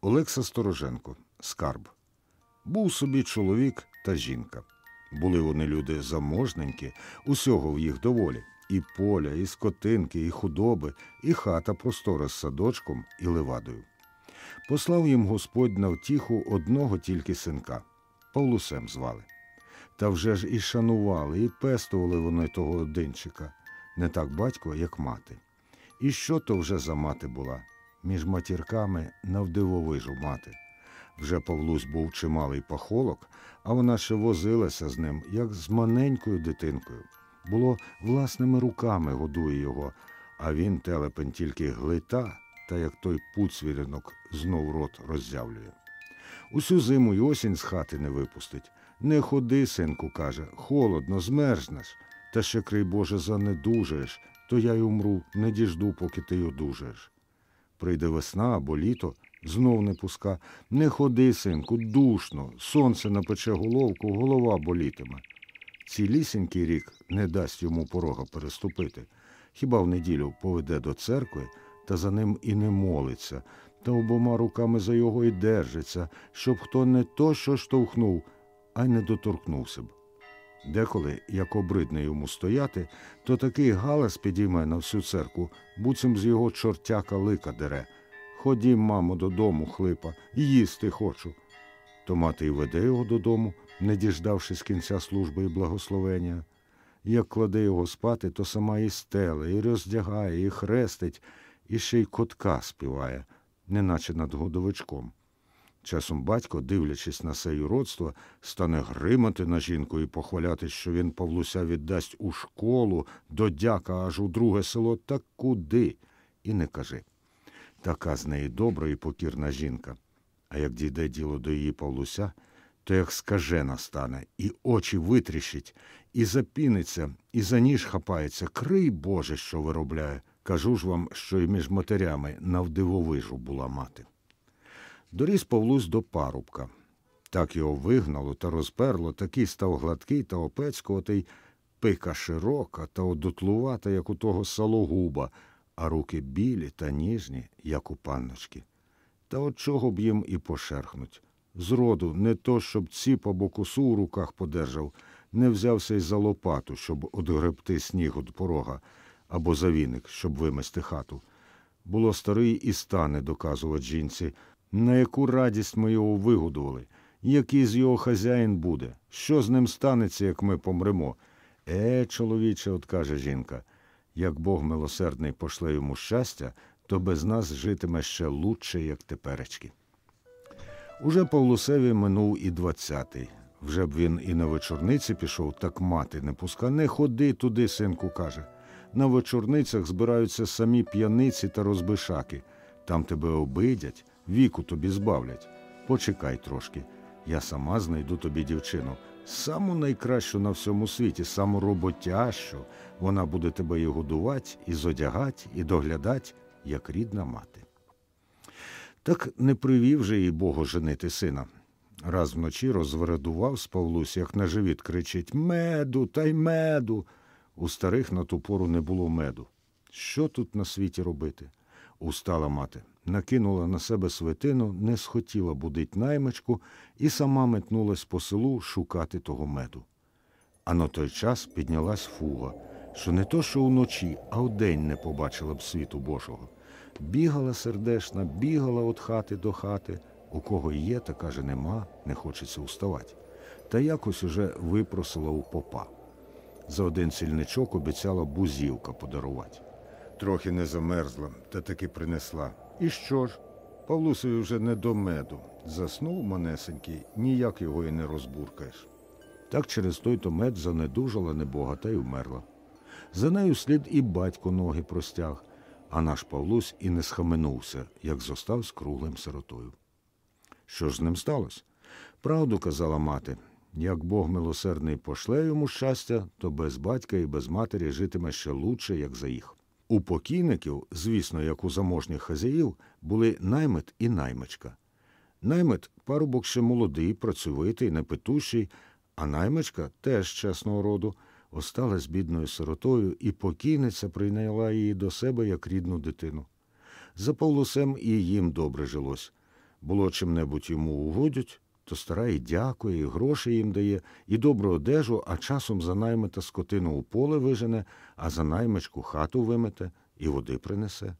Олекса Стороженко, скарб. Був собі чоловік та жінка. Були вони люди заможненькі, усього в їх доволі. І поля, і скотинки, і худоби, і хата простора з садочком і левадою. Послав їм Господь на втіху одного тільки синка, Павлусем звали. Та вже ж і шанували, і пестували вони того одинчика, не так батько, як мати. І що то вже за мати була? Між матірками навдивовижу мати. Вже Павлусь був чималий пахолок, а вона ще возилася з ним, як з маленькою дитинкою. Було, власними руками годує його, а він телепень тільки глита, та як той пуцвіринок знов рот роззявлює. Усю зиму й осінь з хати не випустить. Не ходи, синку, каже, холодно, змерзнеш, та ще, крий Боже, занедужаєш, то я й умру, не діжду, поки ти одужаєш. Прийде весна або літо, знов не пуска. Не ходи, синку, душно, сонце напече головку, голова болітиме. Цілісінький рік не дасть йому порога переступити. Хіба в неділю поведе до церкви, та за ним і не молиться, та обома руками за його й держиться, щоб хто не то що штовхнув, а й не доторкнувся б. Деколи, як обридне йому стояти, то такий галас підійме на всю церкву, буцім з його чортяка лика дере. Ходім, мамо, додому, хлипа, їсти хочу. То мати й веде його додому, не діждавшись кінця служби і благословення. Як кладе його спати, то сама і стеле, і роздягає, і хрестить, і ще й котка співає, неначе над годовичком. Часом батько, дивлячись на це юродство, стане гримати на жінку і похваляти, що він Павлуся віддасть у школу, до дяка аж у друге село, та куди? І не кажи. Така з неї добра і покірна жінка. А як дійде діло до її Павлуся, то як скажена стане, і очі витріщить, і запіниться, і за ніж хапається. Крий Боже, що виробляє. Кажу ж вам, що й між матерями навдивовижу була мати. Доріс Павлусь до парубка. Так його вигнало та розперло, такий став гладкий та опецькуватий, пика широка та одутлувата, як у того сологуба, а руки білі та ніжні, як у панночки. Та от чого б їм і пошерхнуть. Зроду, не то, щоб ціпа бо косу у руках подержав, не взявся й за лопату, щоб одгребти сніг від порога, або за віник, щоб вимести хату. Було старий і стане доказувати жінці, на яку радість ми його вигодували, який з його хазяїн буде, що з ним станеться, як ми помремо. Е, чоловіче, от каже жінка, як Бог милосердний пошле йому щастя, то без нас житиме ще лучше, як теперечки. Уже Павлусеві минув і двадцятий. Вже б він і на вечорниці пішов, так мати не пуска. Не ходи туди, синку, каже. На вечорницях збираються самі п'яниці та розбишаки. Там тебе обидять, віку тобі збавлять. Почекай трошки. Я сама знайду тобі дівчину, саму найкращу на всьому світі, саму роботящу. Вона буде тебе і годувати, і зодягати, і доглядати, як рідна мати. Так не привів же їй Богу женити сина. Раз вночі розвередував з Павлусь, як на живіт кричить Меду, та й меду. У старих на ту пору не було меду. Що тут на світі робити? Устала мати, накинула на себе свитину, не схотіла будить наймичку і сама метнулась по селу шукати того меду. А на той час піднялась фуга, що не то, що уночі, а вдень не побачила б світу Божого. Бігала сердешна, бігала від хати до хати. У кого є, та каже, нема, не хочеться уставати. Та якось уже випросила у попа. За один сільничок обіцяла бузівка подарувати. Трохи не замерзла, та таки принесла. І що ж? Павлусові вже не до меду. Заснув манесенький, ніяк його і не розбуркаєш. Так через той то мед занедужала небога та й вмерла. За нею слід і батько ноги простяг, а наш Павлусь і не схаменувся, як зостав з круглим сиротою. Що ж з ним сталося? Правду казала мати. Як Бог милосердний пошле йому щастя, то без батька і без матері житиме ще лучше, як за їх. У покійників, звісно, як у заможніх хазяїв, були наймит і наймичка. Наймит парубок ще молодий, працьовитий, непитущий, а наймичка, теж чесного роду, осталась бідною сиротою, і покійниця прийняла її до себе як рідну дитину. За Павлусем і їм добре жилось. Було чим-небудь йому угодять, то стара і дякує, і гроші їм дає, і добру одежу, а часом за наймита скотину у поле вижене, а за наймичку хату вимете і води принесе.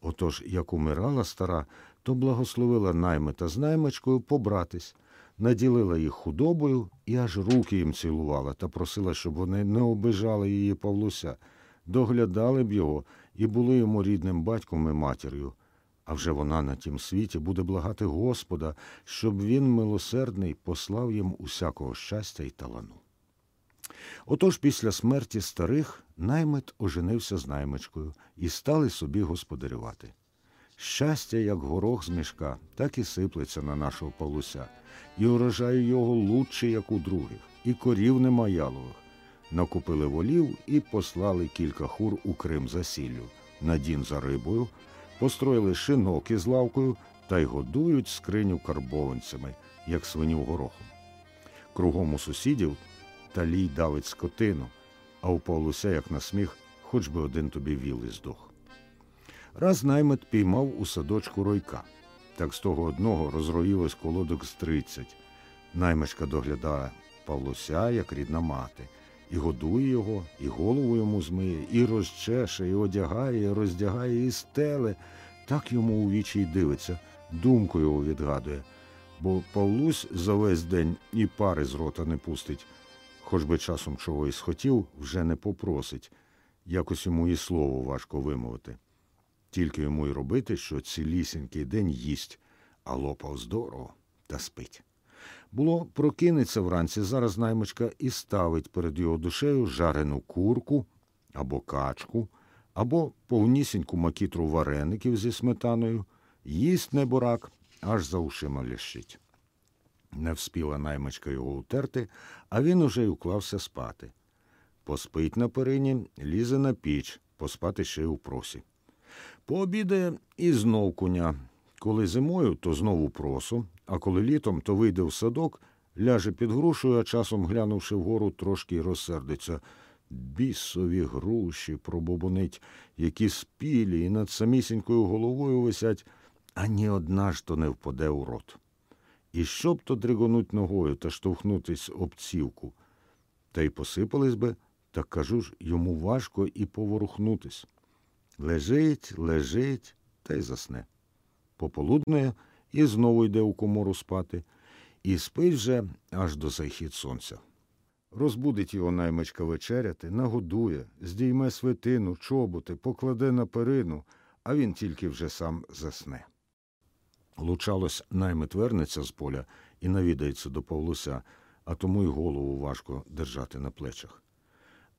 Отож, як умирала стара, то благословила наймита з наймичкою побратись, наділила їх худобою і аж руки їм цілувала та просила, щоб вони не обижали її Павлуся, доглядали б його і були йому рідним батьком і матір'ю. А вже вона на тім світі буде благати Господа, щоб він милосердний послав їм усякого щастя і талану. Отож після смерті старих наймит оженився з наймичкою і стали собі господарювати. Щастя, як горох з мішка, так і сиплеться на нашого Павлуся, і урожаю його лучше, як у других, і корів нема ялових. Накупили волів і послали кілька хур у Крим за сіллю, на дін за рибою, построїли шинок із лавкою та й годують скриню карбованцями, як свинів горохом. Кругом у сусідів талій давить скотину, а у Павлуся, як на сміх, хоч би один тобі віл і здох. Раз наймит піймав у садочку ройка. Так з того одного розроїлось колодок з тридцять. Наймичка доглядає Павлуся, як рідна мати, і годує його, і голову йому змиє, і розчеше, і одягає, і роздягає, і стеле. Так йому у вічі й дивиться, думку його відгадує. Бо Павлусь за весь день і пари з рота не пустить, хоч би часом чого і схотів, вже не попросить. Якось йому і слово важко вимовити. Тільки йому й робити, що цілісінький день їсть, а лопав здорово та спить. Було, прокинеться вранці, зараз наймичка і ставить перед його душею жарену курку або качку, або повнісіньку макітру вареників зі сметаною, їсть неборак, аж за ушима лящить. Не вспіла наймичка його утерти, а він уже й уклався спати. Поспить на перині, лізе на піч, поспати ще й у просі. Пообідає і знов куня. Коли зимою, то знову просу, а коли літом, то вийде в садок, ляже під грушею, а часом, глянувши вгору, трошки й розсердиться. Бісові груші пробобонить, які спілі і над самісінькою головою висять, а ні одна ж то не впаде у рот. І щоб то дригонуть ногою та штовхнутись об цівку. Та й посипались би, так кажу ж, йому важко і поворухнутись. Лежить, лежить та й засне. Пополуднує і знову йде у комору спати, і спить вже аж до захід сонця. Розбудить його наймичка вечеряти, нагодує, здійме свитину, чоботи, покладе на перину, а він тільки вже сам засне. Лучалось, наймит вернеться з поля і навідається до Павлуся, а тому й голову важко держати на плечах.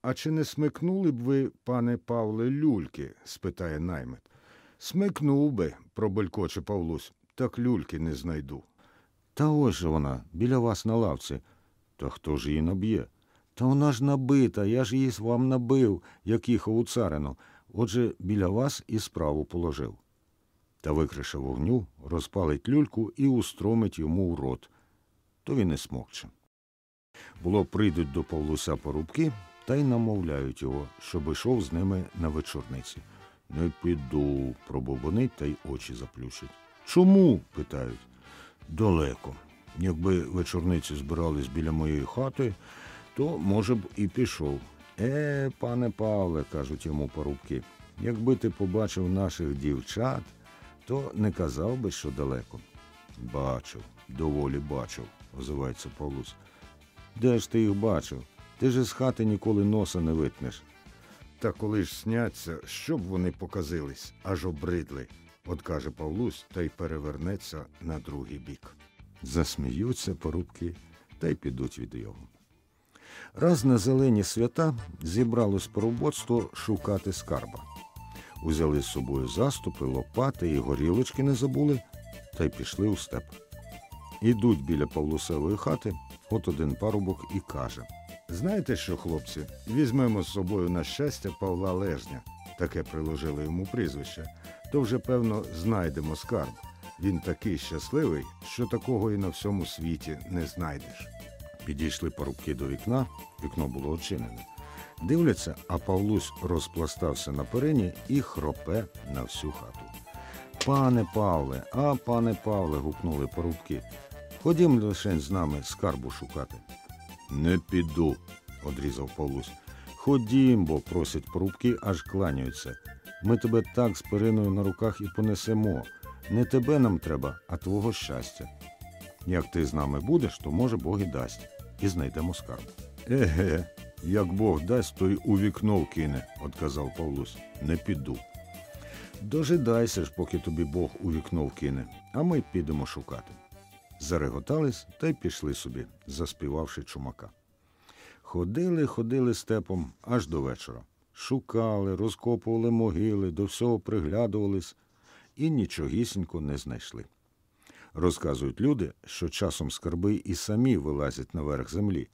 А чи не смикнули б ви, пане Павле, люльки? спитає наймит. Смикнув би, пробелькоче Павлусь, так люльки не знайду. Та ось же вона, біля вас на лавці. Та хто ж її наб'є? Та вона ж набита, я ж її вам набив, як їхав у царину. Отже, біля вас і справу положив. Та викрише вогню, розпалить люльку і устромить йому в рот. То він і смокче. Було, прийдуть до Павлуся порубки та й намовляють його, щоб йшов з ними на вечорниці. Не піду, пробобонить та й очі заплющить. Чому? питають. Далеко. Якби вечорниці збирались біля моєї хати, то, може б, і пішов. Е, пане Павле, кажуть йому порубки, якби ти побачив наших дівчат, то не казав би, що далеко. Бачив, доволі бачив, озивається Павлус. Де ж ти їх бачив? Ти ж з хати ніколи носа не витнеш. Та коли ж сняться, щоб вони показились, аж обридли, от каже Павлусь, та й перевернеться на другий бік. Засміються порубки та й підуть від його. Раз на зелені свята зібралось поробоцтво шукати скарба. Узяли з собою заступи, лопати і горілочки не забули, та й пішли у степ. Ідуть біля Павлусевої хати, от один парубок і каже Знаєте що, хлопці, візьмемо з собою на щастя Павла Лежня, таке приложили йому прізвище, то вже, певно, знайдемо скарб. Він такий щасливий, що такого і на всьому світі не знайдеш. Підійшли парубки до вікна, вікно було очинене. Дивляться, а Павлусь розпластався на перині і хропе на всю хату. Пане Павле, а пане Павле, гукнули порубки. Ходім лишень з нами скарбу шукати. Не піду, одрізав Павлусь. Ходім, бо просять порубки, аж кланяються. Ми тебе так з периною на руках і понесемо. Не тебе нам треба, а твого щастя. Як ти з нами будеш, то може Бог і дасть, і знайдемо скарб. Еге, як Бог дасть, то й у вікно вкине, отказав Павлусь. Не піду. Дожидайся ж, поки тобі Бог у вікно вкине, а ми підемо шукати. Зареготались та й пішли собі, заспівавши чумака. Ходили, ходили степом аж до вечора. Шукали, розкопували могили, до всього приглядувались і нічогісінько не знайшли. Розказують люди, що часом скарби і самі вилазять наверх землі,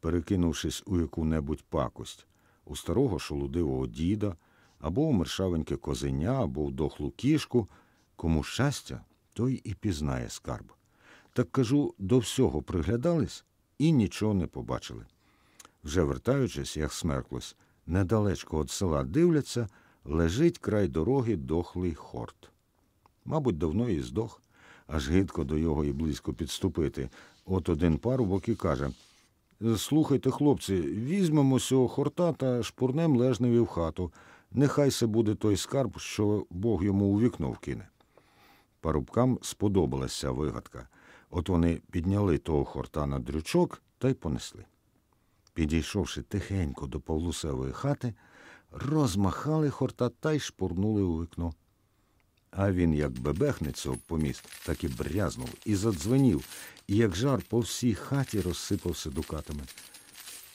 перекинувшись у яку-небудь пакость, у старого шолудивого діда, або у мершавеньке козеня, або в дохлу кішку. Кому щастя, той і пізнає скарб. Так кажу, до всього приглядались і нічого не побачили. Вже вертаючись, як смерклось, недалечко від села дивляться, лежить край дороги дохлий хорт. Мабуть, давно і здох, аж гидко до його і близько підступити. От один парубок і каже Слухайте, хлопці, візьмемо сього хорта та шпурнем лежневі в хату. Нехай се буде той скарб, що Бог йому у вікно вкине. Парубкам сподобалася вигадка. От вони підняли того хорта на дрючок та й понесли. Підійшовши тихенько до Павлусевої хати, розмахали хорта та й шпурнули у вікно. А він, як бебехнеться об поміст, так і брязнув і задзвенів, і як жар по всій хаті розсипався дукатами.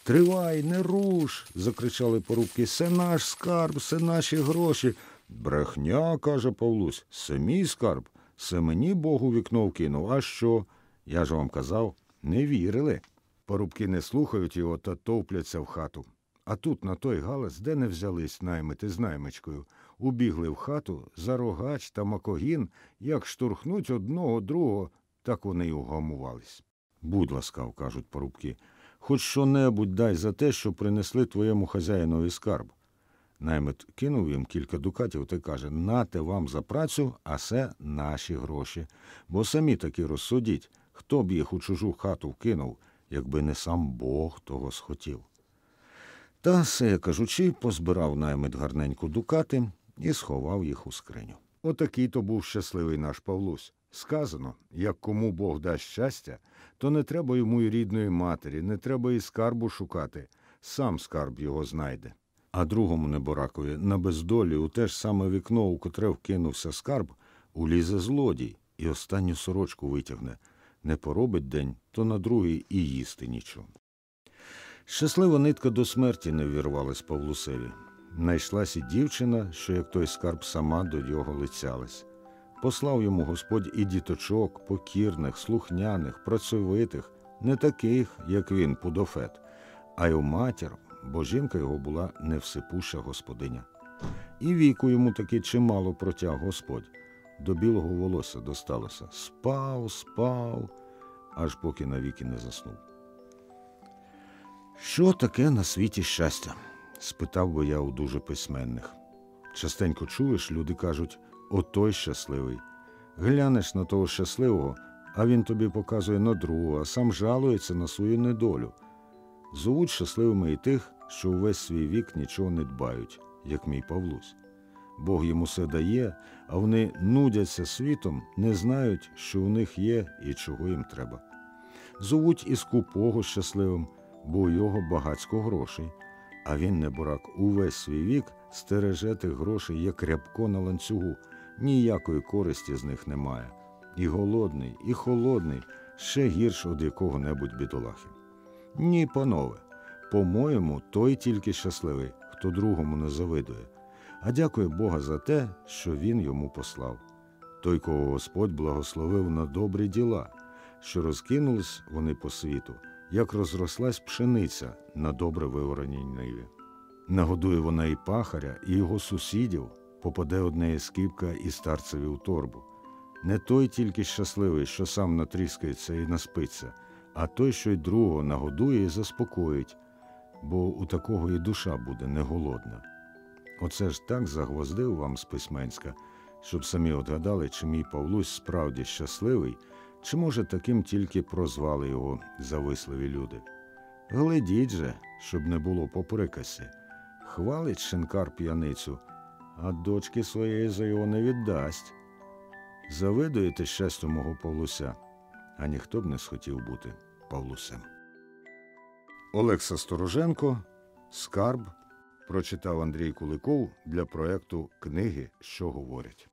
Тривай, не руш. закричали порубки. Це наш скарб, це наші гроші. Брехня, каже Павлусь, це мій скарб, це мені Бог у вікно вкинув. А що? Я ж вам казав, не вірили. Порубки не слухають його та товпляться в хату. А тут, на той галас, де не взялись наймити з наймичкою, убігли в хату за рогач та макогін, як штурхнуть одного другого, так вони й угамувались. Будь ласкав, кажуть порубки, хоч що небудь дай за те, що принесли твоєму хазяїнові скарб. Наймит кинув їм кілька дукатів та каже Нате вам за працю, а це наші гроші. Бо самі таки розсудіть, хто б їх у чужу хату вкинув, якби не сам Бог того схотів. Та все, кажучи, позбирав наймит гарненько дукати і сховав їх у скриню. Отакий то був щасливий наш Павлусь. Сказано, як кому Бог дасть щастя, то не треба йому й рідної матері, не треба і скарбу шукати, сам скарб його знайде. А другому неборакові на бездолі у те ж саме вікно, у котре вкинувся скарб, улізе злодій і останню сорочку витягне. Не поробить день, то на другий і їсти нічого. Щаслива нитка до смерті не ввірвалась Павлусеві. Найшлась і дівчина, що як той скарб сама до його лицялась. Послав йому Господь і діточок, покірних, слухняних, працьовитих, не таких, як він, Пудофет, а й у матір, бо жінка його була невсипуща господиня. І віку йому таки чимало протяг Господь. До білого волосся досталося. Спав, спав, аж поки навіки не заснув. Що таке на світі щастя? спитав би я у дуже письменних. Частенько чуєш, люди кажуть, отой щасливий. Глянеш на того щасливого, а він тобі показує на другого, а сам жалується на свою недолю. Зовуть щасливими і тих, що увесь свій вік нічого не дбають, як мій Павлусь. Бог йому все дає, а вони нудяться світом, не знають, що у них є і чого їм треба. Зовуть і скупого щасливим, бо у його багацько грошей, а він, неборак, увесь свій вік стереже тих грошей, як рябко на ланцюгу, ніякої користі з них немає. І голодний, і холодний, ще гірш від якого-небудь бідолахи. Ні, панове, по-моєму, той тільки щасливий, хто другому не завидує, а дякує Бога за те, що він йому послав. Той, кого Господь благословив на добрі діла, що розкинулись вони по світу, як розрослась пшениця на добре виораній ниві. Нагодує вона і пахаря, і його сусідів, попаде одне скипка і старцеві у торбу. Не той тільки щасливий, що сам натріскається і наспиться, а той, що й другого нагодує і заспокоїть, бо у такого і душа буде не голодна. Оце ж так загвоздив вам з письменська, щоб самі отгадали, чи мій Павлусь справді щасливий, чи може таким тільки прозвали його зависливі люди. Глядіть же, щоб не було по прикасі. Хвалить шинкар п'яницю, а дочки своєї за його не віддасть. Завидуєте щастю мого Павлуся, а ніхто б не схотів бути Павлусем. Олекса Стороженко Скарб прочитав Андрій Куликов для проекту Книги, що говорять.